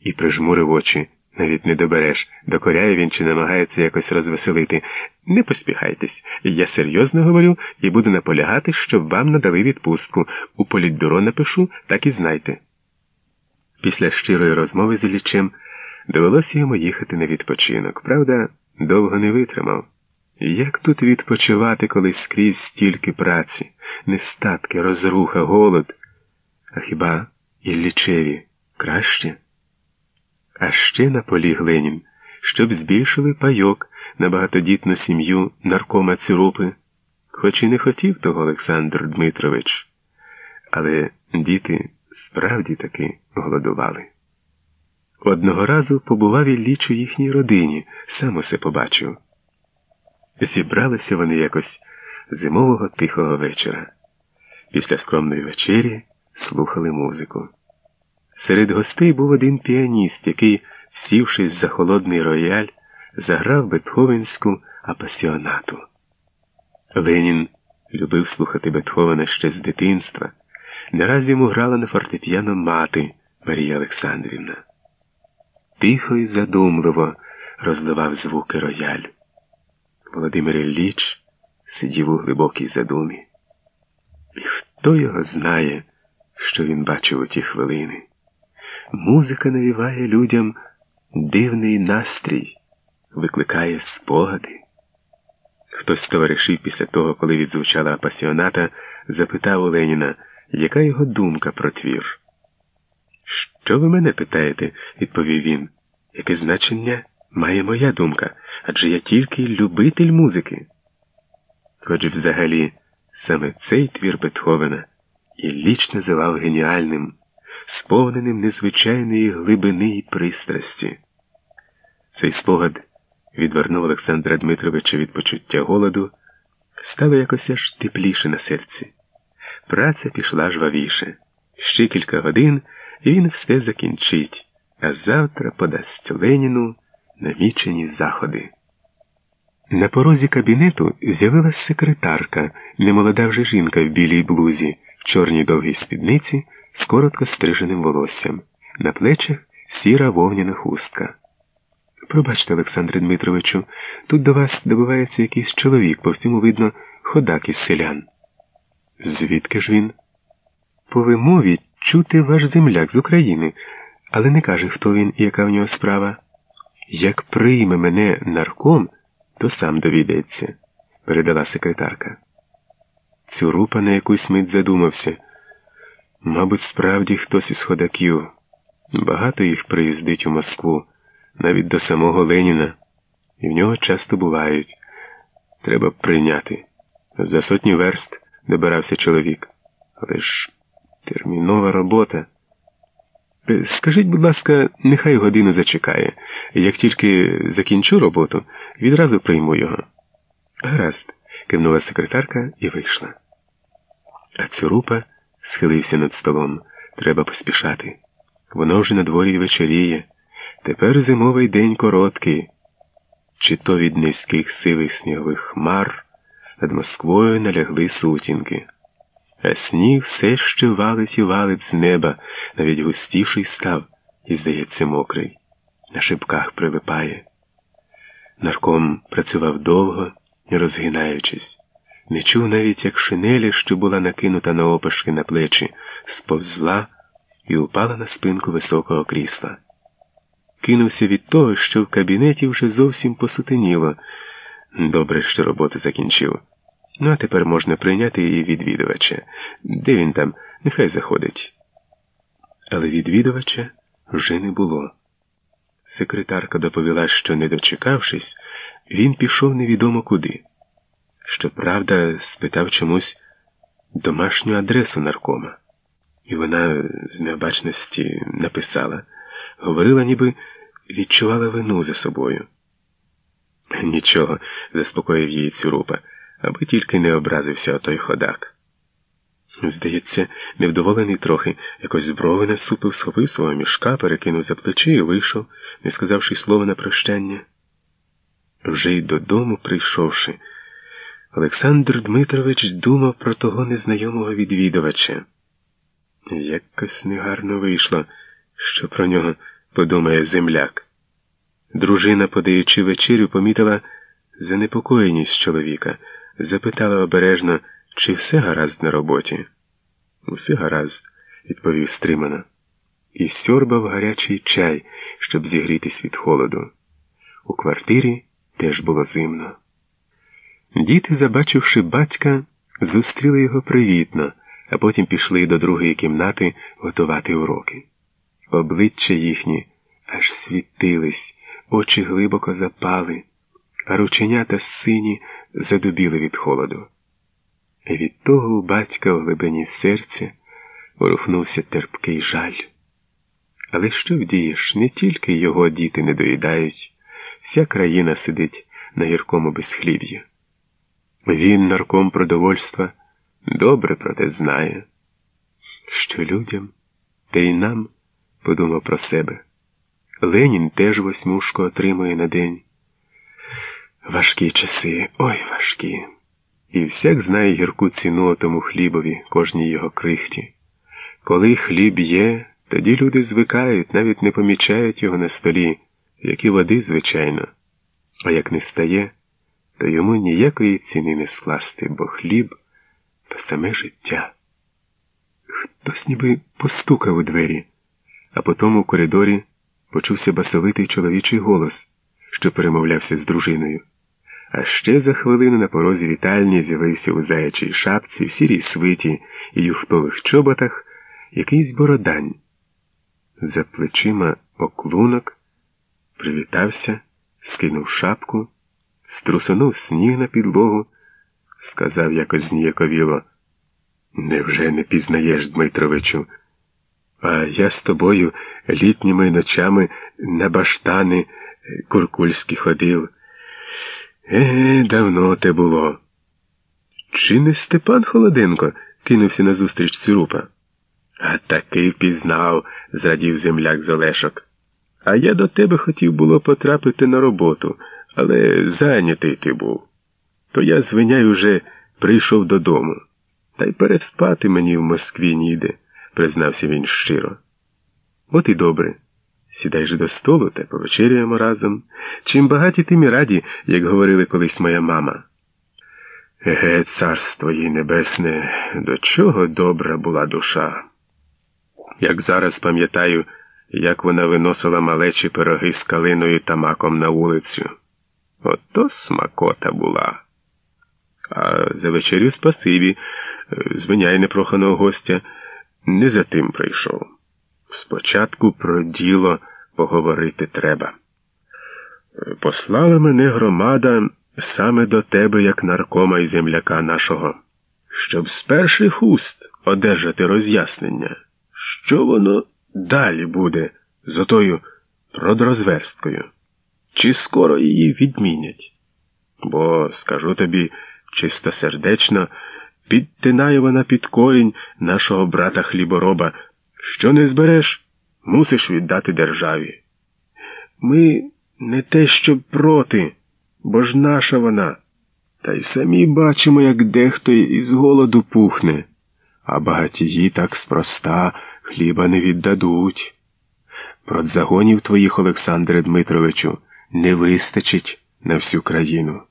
і прижмурив очі. Навіть не добереш, докоряє він чи намагається якось розвеселити. Не поспіхайтесь. Я серйозно говорю і буду наполягати, щоб вам надали відпустку. У політбюро напишу, так і знайте. Після щирої розмови з Іллічем довелося йому їхати на відпочинок. Правда, довго не витримав. Як тут відпочивати, коли скрізь стільки праці, нестатки, розруха, голод? А хіба Іллічеві краще? А ще наполіг Ленін, щоб збільшили пайок на багатодітну сім'ю наркома Цюрупи, хоч і не хотів того Олександр Дмитрович. Але діти справді таки голодували. Одного разу побував Ілліч у їхній родині, сам усе побачив. Зібралися вони якось зимового тихого вечора. Після скромної вечері слухали музику. Серед гостей був один піаніст, який, сівшись за холодний рояль, заграв Бетховенську апасіонату. Ленін любив слухати Бетховена ще з дитинства. Не раз йому грала на фортепіано мати Марія Олександрівна. Тихо і задумливо розливав звуки рояль. Володимир Ілліч сидів у глибокій задумі. І хто його знає, що він бачив у ті хвилини? Музика навіває людям дивний настрій, викликає спогади. Хтось з товаришів після того, коли відзвучала апасіоната, запитав у Леніна, яка його думка про твір. Що ви мене питаєте? відповів він. Яке значення має моя думка? Адже я тільки любитель музики. Хоч взагалі саме цей твір Бетховена Ілліч називав геніальним сповненим незвичайної глибини і пристрасті. Цей спогад відвернув Олександра Дмитровича від почуття голоду, стало якось аж тепліше на серці. Праця пішла жвавіше. Ще кілька годин і він все закінчить, а завтра подасть Леніну намічені заходи. На порозі кабінету з'явилась секретарка, немолода вже жінка в білій блузі, в чорній довгій спідниці з коротко стриженим волоссям, на плечах сіра вовняна хустка. Пробачте, Олександре Дмитровичу, тут до вас добивається якийсь чоловік, по всьому видно, ходак із селян. Звідки ж він? По вимові чути ваш земляк з України, але не каже, хто він і яка в нього справа. Як прийме мене нарком, то сам довідається, передала секретарка. Цюрупа на якусь мить задумався. Мабуть, справді хтось із ходаків. Багато їх приїздить у Москву, навіть до самого Леніна, і в нього часто бувають. Треба прийняти. За сотні верст добирався чоловік. Але ж термінова робота. Е, скажіть, будь ласка, нехай годину зачекає. Як тільки закінчу роботу, відразу прийму його. Гаразд, кивнула секретарка і вийшла. А цюрупа схилився над столом. Треба поспішати. Воно вже на дворі вечоріє. Тепер зимовий день короткий. Чи то від низьких сивих снігових хмар над Москвою налягли сутінки. А сніг все ще валить і валить з неба, навіть густіший став і, здається, мокрий. На шибках прилипає. Нарком працював довго, не розгинаючись. Не чув навіть, як шинеля, що була накинута на опашки на плечі, сповзла і упала на спинку високого крісла. Кинувся від того, що в кабінеті вже зовсім посутеніло. Добре, що роботу закінчив. Ну, а тепер можна прийняти її відвідувача. Де він там? Нехай заходить. Але відвідувача вже не було. Секретарка доповіла, що, не дочекавшись, він пішов невідомо куди. Щоправда, спитав чомусь домашню адресу наркома, і вона з необачності написала, говорила, ніби відчувала вину за собою. Нічого, заспокоїв її цюрупа, аби тільки не образився отой ходак. Здається, невдоволений трохи, якось зброви насупив, схопив свого мішка, перекинув за плечі і вийшов, не сказавши слова на прощання. Вже й додому прийшовши. Олександр Дмитрович думав про того незнайомого відвідувача. Якось негарно вийшло, що про нього подумає земляк. Дружина, подаючи вечерю, помітила занепокоєність чоловіка, запитала обережно, чи все гаразд на роботі. Усе гаразд, відповів стримано, і сьорбав гарячий чай, щоб зігрітись від холоду. У квартирі теж було зимно. Діти, забачивши батька, зустріли його привітно, а потім пішли до другої кімнати готувати уроки. Обличчя їхні аж світились, очі глибоко запали, а рученята сині задубіли від холоду. І від того у батька в глибині серця ворухнувся терпкий жаль. Але що вдієш, не тільки його діти не доїдають, вся країна сидить на гіркому безхліб'ї. Він, нарком продовольства, добре про те знає, що людям, та й нам подумав про себе. Ленін теж восьмушку отримує на день. Важкі часи, ой важкі. І всяк знає гірку ціну тому хлібові, кожній його крихті. Коли хліб є, тоді люди звикають, навіть не помічають його на столі, як і води, звичайно. А як не стає, то йому ніякої ціни не скласти, бо хліб саме життя. Хтось ніби постукав у двері, а потім у коридорі почувся басовитий чоловічий голос, що перемовлявся з дружиною. А ще за хвилину на порозі вітальні з'явився у заячій шапці, в сірій свиті і юхтових чоботах якийсь бородань. За плечима оклунок привітався, скинув шапку, струсонув сніг на підлогу, сказав якось зніяковіло. Невже не пізнаєш, Дмитровичу? А я з тобою літніми ночами на баштани куркульські ходив. Еге, давно те було. Чи не Степан Холоденко кинувся назустріч Цюрупа? А таки впізнав, зрадів земляк з Олешок. А я до тебе хотів було потрапити на роботу, але зайнятий ти був. То я, звиняй, уже прийшов додому. Та й переспати мені в Москві ніде, признався він щиро. От і добре. Сідай же до столу та повечеряємо разом. Чим багаті тим і раді, як говорили колись моя мама. Еге, царство їй небесне, до чого добра була душа. Як зараз пам'ятаю, як вона виносила малечі пироги з калиною та маком на вулицю. Ото смакота була. А за вечерю спасибі, звиняй непроханого гостя, не за тим прийшов. Спочатку про діло поговорити треба. Послала мене громада саме до тебе, як наркома і земляка нашого, щоб з перших уст одержати роз'яснення, що воно далі буде з отою продрозверсткою, чи скоро її відмінять. Бо, скажу тобі чистосердечно, підтинає вона під корінь нашого брата хлібороба. Що не збереш, мусиш віддати державі. Ми не те, що проти, бо ж наша вона. Та й самі бачимо, як дехто із голоду пухне, а багатії так спроста хліба не віддадуть. Продзагонів твоїх, Олександре Дмитровичу, не вистачить на всю країну.